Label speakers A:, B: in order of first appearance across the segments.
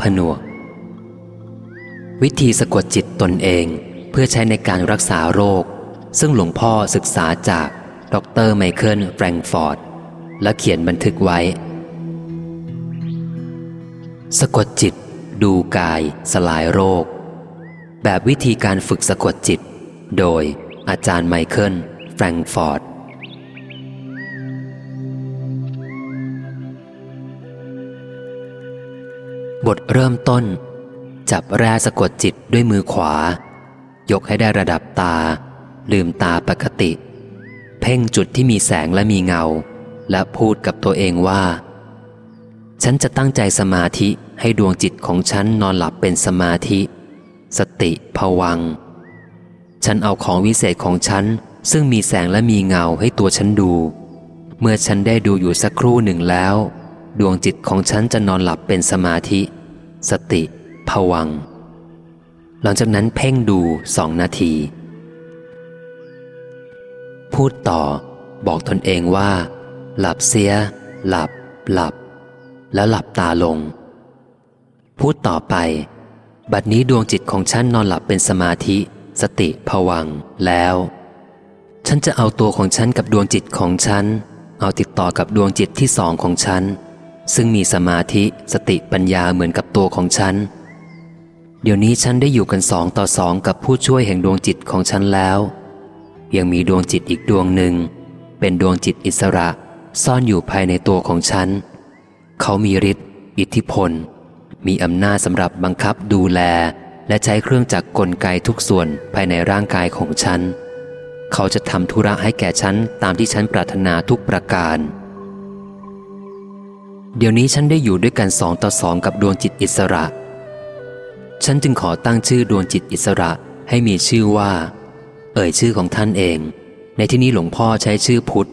A: ผนวก วิธีสะกดจิตตนเองเพื่อใช้ในการรักษาโรค ซึ่งหลวงพ่อศึกษาจากดรไมเคิลแฟรงฟอร์ด และเขียนบันทึกไว้ สะกดจิต ดูกาย สลายโรค แบบวิธีการฝึกสะกดจิต โดยอาจารย์ไมเคิลแฟรงฟอร์ด ทเริ่มต้น จับแร่สะกดจิตด้วยมือขวา ยกให้ได้ระดับตา ลืมตาปกติ เพ่งจุดที่มีแสงและมีเงา และพูดกับตัวเองว่า ฉันจะตั้งใจสมาธิให้ดวงจิตของฉันนอนหลับเป็นสมาธิ สติผวัง ฉันเอาของวิเศษของฉัน ซึ่งมีแสงและมีเงาให้ตัวฉันดู เมื่อฉันได้ดูอยู่สักครู่หนึ่งแล้วดวงจิตของฉันจะนอนหลับเป็นสมาธิ สติผวัง หลังจากนั้นเพ่งดูสองนาที พูดต่อบอกตนเองว่า หลับเสีย หลับ หลับ แล้วหลับตาลง พูดต่อไป บัดนี้ดวงจิตของฉันนอนหลับเป็นสมาธิ สติผวังแล้ว ฉันจะเอาตัวของฉันกับดวงจิตของฉัน เอาติดต่อกับดวงจิตที่สองของฉัน ซึ่งมีสมาธิสติปัญญาเหมือนกับตัวของฉัน เดี๋ยวนี้ฉันได้อยู่กันสองต่อสองกับผู้ช่วยแห่งดวงจิตของฉันแล้ว ยังมีดวงจิตอีกดวงหนึ่ง เป็นดวงจิตอิสระ ซ่อนอยู่ภายในตัวของฉัน เขามีฤทธิ์อิทธิพล มีอำนาจสำหรับบังคับดูแล และใช้เครื่องจักรกลไกทุกส่วนภายในร่างกายของฉัน เขาจะทำธุระให้แก่ฉันตามที่ฉันปรารถนาทุกประการ เดี๋ยวนี้ฉันได้อยู่ด้วยกันสองต่อสองกับดวงจิตอิสระ ฉันจึงขอตั้งชื่อดวงจิตอิสระให้มีชื่อว่า เอ่ยชื่อของท่านเอง ในที่นี้หลวงพ่อใช้ชื่อพุทธ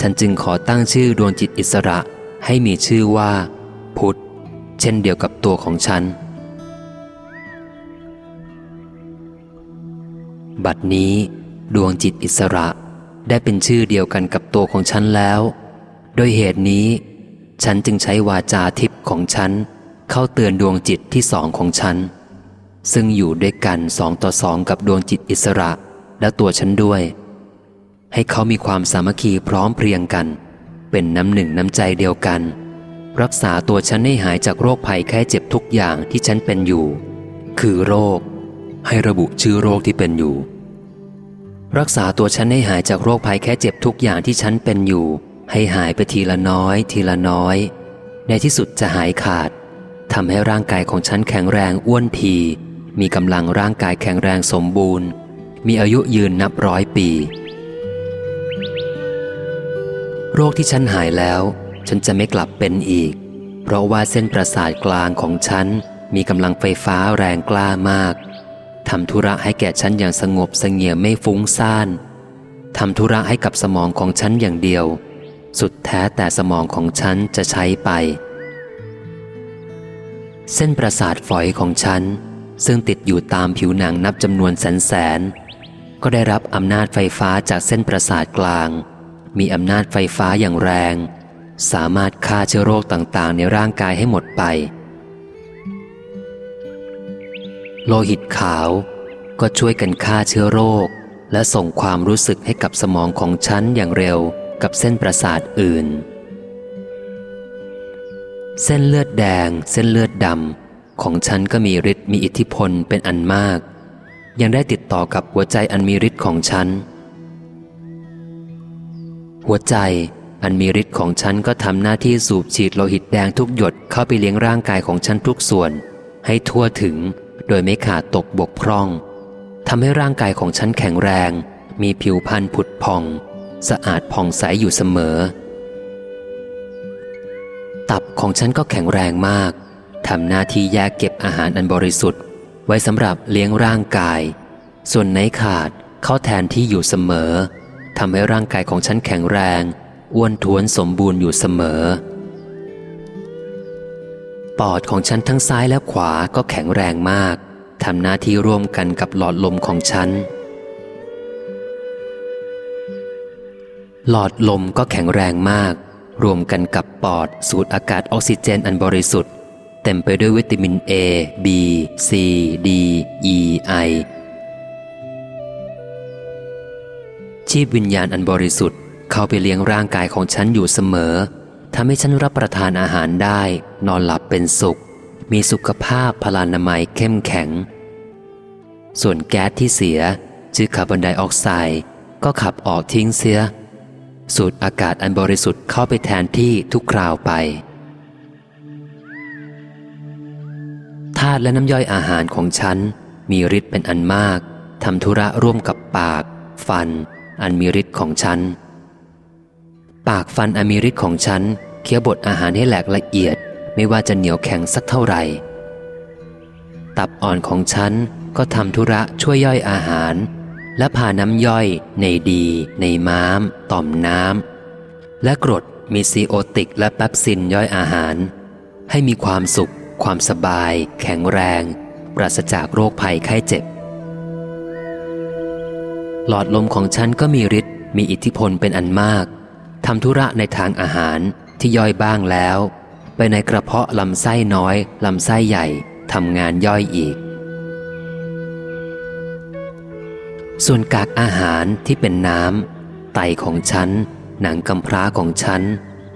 A: ฉันจึงขอตั้งชื่อดวงจิตอิสระให้มีชื่อว่า พุทธ เช่นเดียวกับตัวของฉัน บัดนี้ดวงจิตอิสระได้เป็นชื่อเดียวกันกับตัวของฉันแล้ว โดยเหตุนี้ ฉันจึงใช้วาจาทิพย์ของฉัน เข้าเตือนดวงจิตที่สองของฉัน ซึ่งอยู่ด้วยกันสองต่อสองกับดวงจิตอิสระและตัวฉันด้วย ให้เขามีความสามัคคีพร้อมเพรียงกัน เป็นน้ำหนึ่งน้ำใจเดียวกัน รักษาตัวฉันให้หายจากโรคภัยแค่เจ็บทุกอย่างที่ฉันเป็นอยู่ คือโรค ให้ระบุชื่อโรคที่เป็นอยู่ รักษาตัวฉันให้หายจากโรคภัยแค่เจ็บทุกอย่างที่ฉันเป็นอยู่ ให้หายไปทีละน้อยทีละน้อย ในที่สุดจะหายขาดทำให้ร่างกายของฉันแข็งแรงอ้วนที มีกำลังร่างกายแข็งแรงสมบูรณ์ มีอายุยืนนับร้อยปี โรคที่ฉันหายแล้ว ฉันจะไม่กลับเป็นอีก เพราะว่าเส้นประสาทกลางของฉัน มีกำลังไฟฟ้าแรงกล้ามากทำธุระให้แก่ฉันอย่างสงบเสงี่ยมไม่ฟุ้งซ่านทำธุระให้กับสมองของฉันอย่างเดียว สุดแท้แต่สมองของฉันจะใช้ไป เส้นประสาทฝอยของฉัน ซึ่งติดอยู่ตามผิวหนังนับจำนวนแสนแสน ก็ได้รับอำนาจไฟฟ้าจากเส้นประสาทกลาง มีอำนาจไฟฟ้าอย่างแรง สามารถฆ่าเชื้อโรคต่างๆ ในร่างกายให้หมดไป โลหิตขาวก็ช่วยกันฆ่าเชื้อโรค และส่งความรู้สึกให้กับสมองของฉันอย่างเร็ว กับเส้นประสาทอื่น เส้นเลือดแดง เส้นเลือดดำของฉันก็มีฤทธิ์มีอิทธิพลเป็นอันมาก ยังได้ติดต่อกับหัวใจอันมีฤทธิ์ของฉัน หัวใจอันมีฤทธิ์ของฉันก็ทำหน้าที่สูบฉีดโลหิตแดงทุกหยดเข้าไปเลี้ยงร่างกายของฉันทุกส่วน ให้ทั่วถึง โดยไม่ขาดตกบกพร่องทำให้ร่างกายของฉันแข็งแรง มีผิวพรรณผุดพอง สะอาดผ่องใสอยู่เสมอ ตับของฉันก็แข็งแรงมากทำหน้าที่แยกเก็บอาหารอันบริสุทธิ์ ไว้สำหรับเลี้ยงร่างกาย ส่วนไหนขาดเข้าแทนที่อยู่เสมอทำให้ร่างกายของฉันแข็งแรงอ้วนท้วนสมบูรณ์อยู่เสมอ ปอดของฉันทั้งซ้ายและขวาก็แข็งแรงมากทำหน้าที่ร่วมกันกับหลอดลมของฉัน หลอดลมก็แข็งแรงมาก รวมกันกับปอดสูดอากาศออกซิเจนอันบริสุทธิ์ เต็มไปด้วยวิตามิน A B C D E I ชีพวิญญาณอันบริสุทธิ์เข้าไปเลี้ยงร่างกายของฉันอยู่เสมอทำให้ฉันรับประทานอาหารได้ นอนหลับเป็นสุข มีสุขภาพพลานามัยเข้มแข็ง ส่วนแก๊สที่เสียชื่อคาร์บอนไดออกไซด์ก็ขับออกทิ้งเสีย สูดอากาศอันบริสุทธิ์เข้าไปแทนที่ทุกคราวไปธาตุและน้ำย่อยอาหารของฉัน มีฤทธิ์เป็นอันมากทำธุระร่วมกับปาก ฟัน อันมีฤทธิ์ของฉัน ปากฟันอันมีฤทธิ์ของฉันเคี้ยวบดอาหารให้แหลกละเอียด ไม่ว่าจะเหนียวแข็งสักเท่าไหร่ ตับอ่อนของฉันก็ทำธุระช่วยย่อยอาหาร และพาน้ำย่อย ในดี ในม้าม ต่อมน้ำ และกรดมีซีโอติกและแปปซินย่อยอาหาร ให้มีความสุข ความสบาย แข็งแรง ปราศจากโรคภัยไข้เจ็บ หลอดลมของฉันก็มีฤทธิ์มีอิทธิพลเป็นอันมากทำธุระในทางอาหารที่ย่อยบ้างแล้ว ไปในกระเพาะลำไส้น้อยลำไส้ใหญ่ทำงานย่อยอีก ส่วนกากอาหารที่เป็นน้ำไตของฉัน หนังกำพร้าของฉัน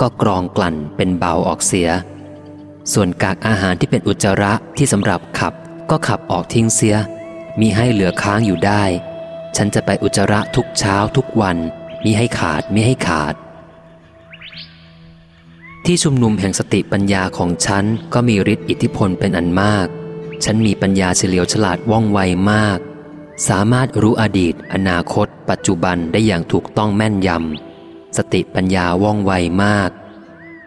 A: ก็กรองกลั่นเป็นเบาออกเสีย ส่วนกากอาหารที่เป็นอุจจาระที่สำหรับขับก็ขับออกทิ้งเสีย มีให้เหลือค้างอยู่ได้ ฉันจะไปอุจจาระทุกเช้าทุกวันมีให้ขาดมิให้ขาด ที่ชุมนุมแห่งสติปัญญาของฉันก็มีฤทธิ์อิทธิพลเป็นอันมาก ฉันมีปัญญาเฉลียวฉลาดว่องไวมาก สามารถรู้อดีต อนาคต ปัจจุบันได้อย่างถูกต้องแม่นยำ สติปัญญาว่องไวมาก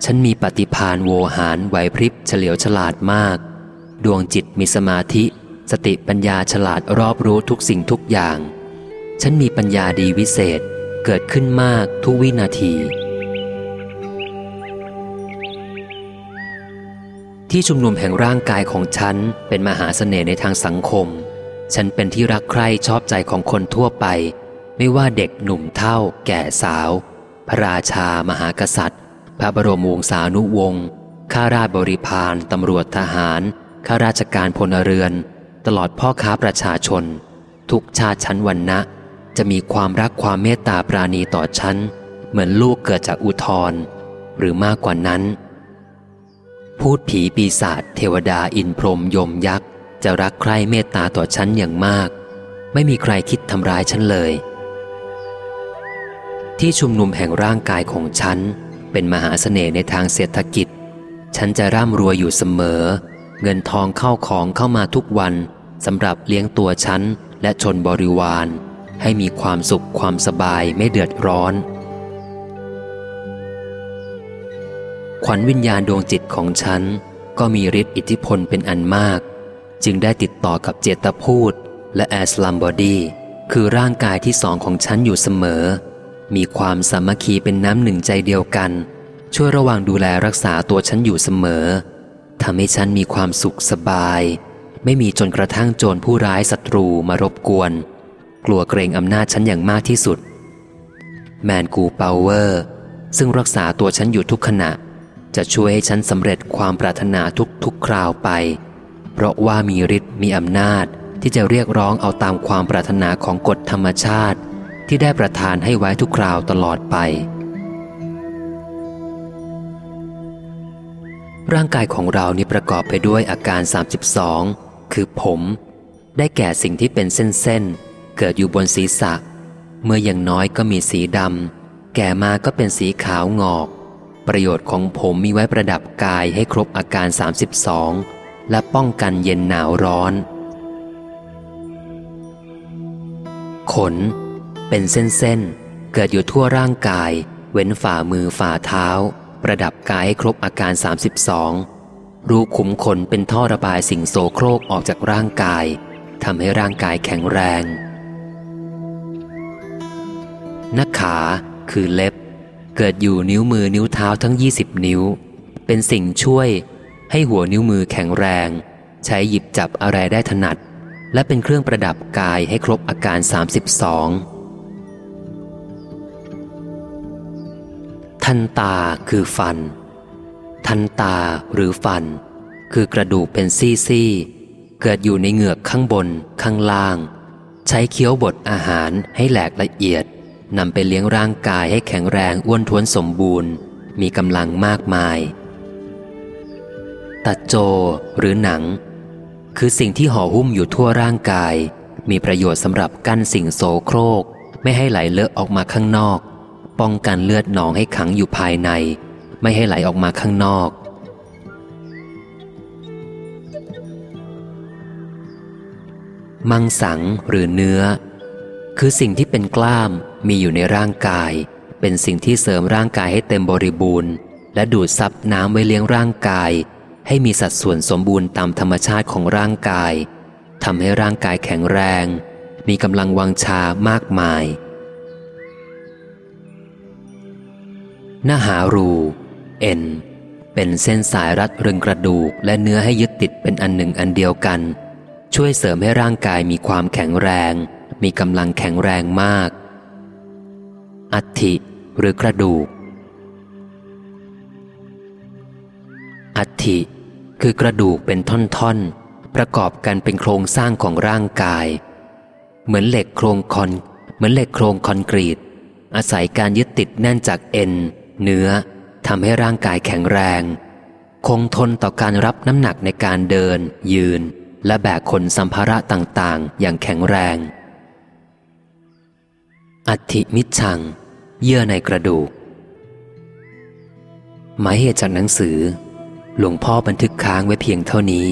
A: ฉันมีปฏิพานโวหารไหวพริบเฉลียวฉลาดมาก ดวงจิตมีสมาธิ สติปัญญาฉลาดรอบรู้ทุกสิ่งทุกอย่าง ฉันมีปัญญาดีวิเศษเกิดขึ้นมากทุกวินาที ที่ชุมนุมแห่งร่างกายของฉันเป็นมหาเสน่ห์ในทางสังคม ฉันเป็นที่รักใคร่ชอบใจของคนทั่วไป ไม่ว่าเด็กหนุ่มเท่า แก่สาว พระราชา มหากษัตริย์ พระบรมวงศานุวงศ์ข้าราชบริพารตำรวจทหารข้าราชการพลเรือน ตลอดพ่อค้าประชาชน ทุกชาติชั้นวันนะ จะมีความรักความเมตตาปราณีต่อฉัน เหมือนลูกเกิดจากอุทรหรือมากกว่านั้น พูดผีปีศาจเทวดาอินพรมยมยักษ์ จะรักใคร่เมตตาต่อฉันอย่างมาก ไม่มีใครคิดทำร้ายฉันเลย ที่ชุมนุมแห่งร่างกายของฉัน เป็นมหาเสน่ห์ในทางเศรษฐกิจ ฉันจะร่ำรวยอยู่เสมอ เงินทองเข้าของเข้ามาทุกวันสำหรับเลี้ยงตัวฉันและชนบริวาร ให้มีความสุขความสบายไม่เดือดร้อน ขวัญวิญญาณดวงจิตของฉันก็มีฤทธิ์อิทธิพลเป็นอันมาก จึงได้ติดต่อกับเจตพูดและแอสลัมบอดี้คือร่างกายที่สองของฉันอยู่เสมอ มีความสามัคคีเป็นน้ำหนึ่งใจเดียวกัน ช่วยระวังดูแลรักษาตัวฉันอยู่เสมอทำให้ฉันมีความสุขสบาย ไม่มีจนกระทั่งโจรผู้ร้ายศัตรูมารบกวน กลัวเกรงอำนาจฉันอย่างมากที่สุด แมนกูเปาเวอร์ ซึ่งรักษาตัวฉันอยู่ทุกขณะ จะช่วยให้ฉันสำเร็จความปรารถนาทุกทุกคราวไป เพราะว่ามีฤทธิ์มีอำนาจที่จะเรียกร้องเอาตามความปรารถนาของกฎธรรมชาติ ที่ได้ประทานให้ไว้ทุกคราวตลอดไป ร่างกายของเรานี้ประกอบไปด้วยอาการ 32 คือผม ได้แก่สิ่งที่เป็นเส้นเกิดอยู่บนศีรษะ เมื่ออย่างน้อยก็มีสีดำ แก่มาก็เป็นสีขาวงอก ประโยชน์ของผมมีไว้ประดับกายให้ครบอาการ 32 และป้องกันเย็นหนาวร้อน ขน เป็นเส้นๆ เกิดอยู่ทั่วร่างกาย เว้นฝ่ามือฝ่าเท้า ประดับกายให้ครบอาการ 32 รูขุมขนเป็นท่อระบายสิ่งโสโครกออกจากร่างกายทำให้ร่างกายแข็งแรงนักขาคือเล็บ เกิดอยู่นิ้วมือนิ้วเท้าทั้ง 20 นิ้ว เป็นสิ่งช่วย ให้หัวนิ้วมือแข็งแรง ใช้หยิบจับอะไรได้ถนัด และเป็นเครื่องประดับกายให้ครบอาการ 32 ทันตาคือฟัน ทันตาหรือฟัน คือกระดูกเป็นซี่ๆ เกิดอยู่ในเหงือกข้างบน ข้างล่าง ใช้เคี้ยวบดอาหารให้แหลกละเอียดนำไปเลี้ยงร่างกายให้แข็งแรงอ้วนท้วนสมบูรณ์ มีกำลังมากมาย ตัดโจหรือหนัง คือสิ่งที่ห่อหุ้มอยู่ทั่วร่างกาย มีประโยชน์สำหรับกั้นสิ่งโสโครก ไม่ให้ไหลเลอะออกมาข้างนอก ป้องกันเลือดหนองให้ขังอยู่ภายใน ไม่ให้ไหลออกมาข้างนอกมังสังหรือเนื้อ คือสิ่งที่เป็นกล้ามมีอยู่ในร่างกาย เป็นสิ่งที่เสริมร่างกายให้เต็มบริบูรณ์ และดูดซับน้ำไว้เลี้ยงร่างกาย ให้มีสัดส่วนสมบูรณ์ตามธรรมชาติของร่างกายทำให้ร่างกายแข็งแรง มีกำลังวังชามากมายหน้าหารูเอ็นเป็นเส้นสายรัดรึงกระดูกและเนื้อให้ยึดติดเป็นอันหนึ่งอันเดียวกัน ช่วยเสริมให้ร่างกายมีความแข็งแรง มีกำลังแข็งแรงมาก อัฐิหรือกระดูก อัฐิ คือกระดูกเป็นท่อนๆ ประกอบกันเป็นโครงสร้างของร่างกาย เหมือนเหล็กโครงคอนเหมือนเหล็กโครงคอนกรีต อาศัยการยึดติดแน่นจากเอ็น เนื้อทำให้ร่างกายแข็งแรง คงทนต่อการรับน้ำหนักในการเดิน ยืน และแบกขนสัมภาระต่างๆ อย่างแข็งแรง อัฐิมิชัง เยื่อในกระดูก หมายเหตุจากหนังสือ หลวงพ่อบันทึกค้างไว้เพียงเท่านี้